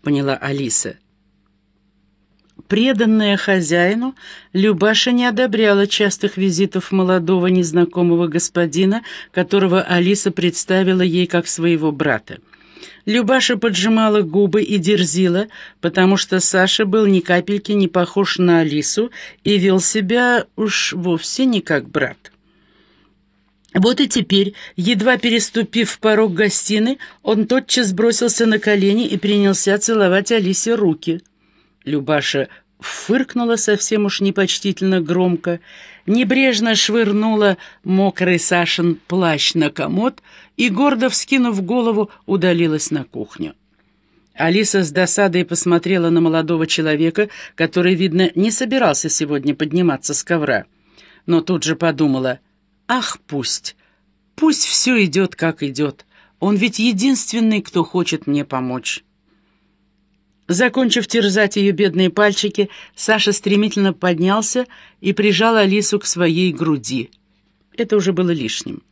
— поняла Алиса. Преданная хозяину, Любаша не одобряла частых визитов молодого незнакомого господина, которого Алиса представила ей как своего брата. Любаша поджимала губы и дерзила, потому что Саша был ни капельки не похож на Алису и вел себя уж вовсе не как брат. Вот и теперь, едва переступив порог гостиной, он тотчас бросился на колени и принялся целовать Алисе руки. Любаша фыркнула совсем уж непочтительно громко, небрежно швырнула мокрый Сашин плащ на комод и, гордо вскинув голову, удалилась на кухню. Алиса с досадой посмотрела на молодого человека, который, видно, не собирался сегодня подниматься с ковра. Но тут же подумала, «Ах, пусть, пусть все идет, как идет. Он ведь единственный, кто хочет мне помочь». Закончив терзать ее бедные пальчики, Саша стремительно поднялся и прижал Алису к своей груди. Это уже было лишним.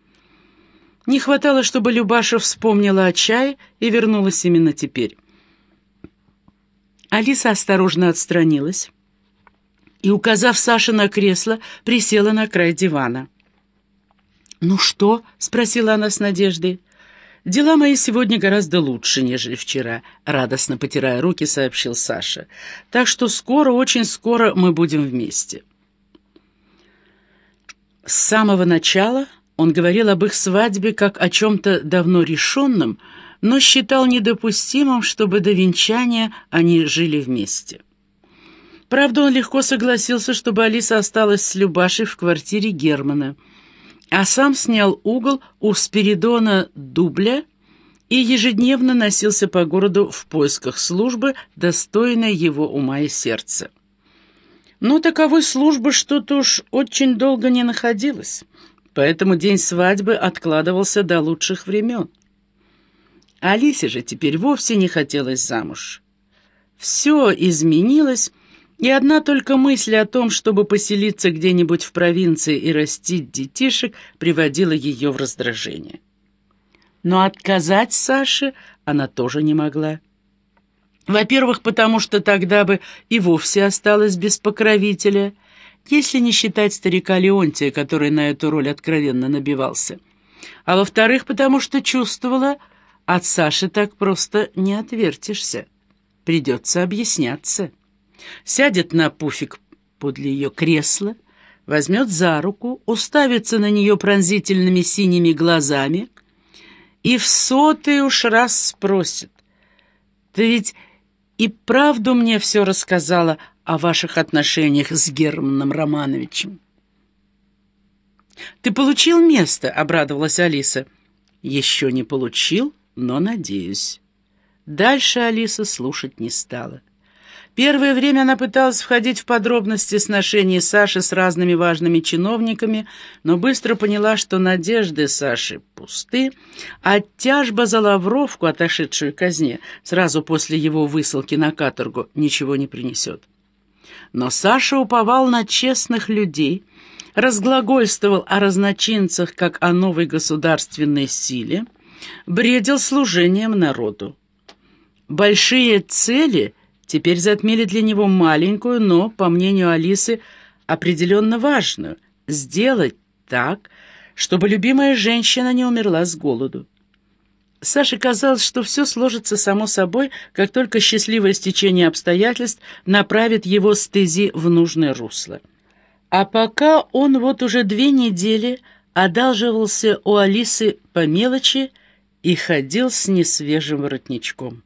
Не хватало, чтобы Любаша вспомнила о чае и вернулась именно теперь. Алиса осторожно отстранилась и, указав Саше на кресло, присела на край дивана. «Ну что?» — спросила она с надеждой. «Дела мои сегодня гораздо лучше, нежели вчера», — радостно потирая руки, сообщил Саша. «Так что скоро, очень скоро мы будем вместе». С самого начала он говорил об их свадьбе как о чем-то давно решенном, но считал недопустимым, чтобы до венчания они жили вместе. Правда, он легко согласился, чтобы Алиса осталась с Любашей в квартире Германа — а сам снял угол у Спиридона Дубля и ежедневно носился по городу в поисках службы, достойной его ума и сердца. Но таковой службы что-то уж очень долго не находилось, поэтому день свадьбы откладывался до лучших времен. Алисе же теперь вовсе не хотелось замуж. Все изменилось, и одна только мысль о том, чтобы поселиться где-нибудь в провинции и растить детишек, приводила ее в раздражение. Но отказать Саше она тоже не могла. Во-первых, потому что тогда бы и вовсе осталась без покровителя, если не считать старика Леонтия, который на эту роль откровенно набивался. А во-вторых, потому что чувствовала, от Саши так просто не отвертишься. Придется объясняться сядет на пуфик подле ее кресла, возьмет за руку, уставится на нее пронзительными синими глазами и в сотый уж раз спросит, «Ты ведь и правду мне все рассказала о ваших отношениях с Германом Романовичем?» «Ты получил место?» — обрадовалась Алиса. «Еще не получил, но надеюсь». Дальше Алиса слушать не стала. Первое время она пыталась входить в подробности сношений Саши с разными важными чиновниками, но быстро поняла, что надежды Саши пусты, а тяжба за Лавровку, отошедшую казне, сразу после его высылки на каторгу, ничего не принесет. Но Саша уповал на честных людей, разглагольствовал о разночинцах, как о новой государственной силе, бредил служением народу. Большие цели — теперь затмили для него маленькую, но, по мнению Алисы, определенно важную — сделать так, чтобы любимая женщина не умерла с голоду. Саше казалось, что все сложится само собой, как только счастливое стечение обстоятельств направит его стези в нужное русло. А пока он вот уже две недели одалживался у Алисы по мелочи и ходил с несвежим воротничком.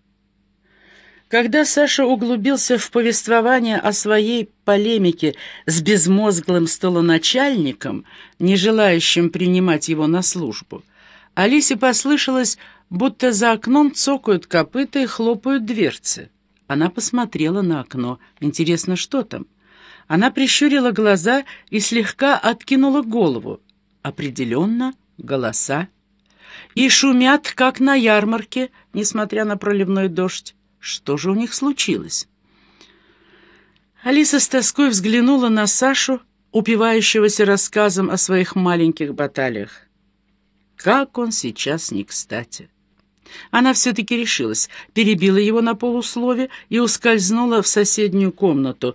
Когда Саша углубился в повествование о своей полемике с безмозглым столоначальником, не желающим принимать его на службу, Алисе послышалось, будто за окном цокают копыта и хлопают дверцы. Она посмотрела на окно. Интересно, что там? Она прищурила глаза и слегка откинула голову. Определенно, голоса. И шумят, как на ярмарке, несмотря на проливной дождь. Что же у них случилось? Алиса с тоской взглянула на Сашу, упивающегося рассказом о своих маленьких баталиях. Как он сейчас не кстати. Она все-таки решилась, перебила его на полуслове и ускользнула в соседнюю комнату,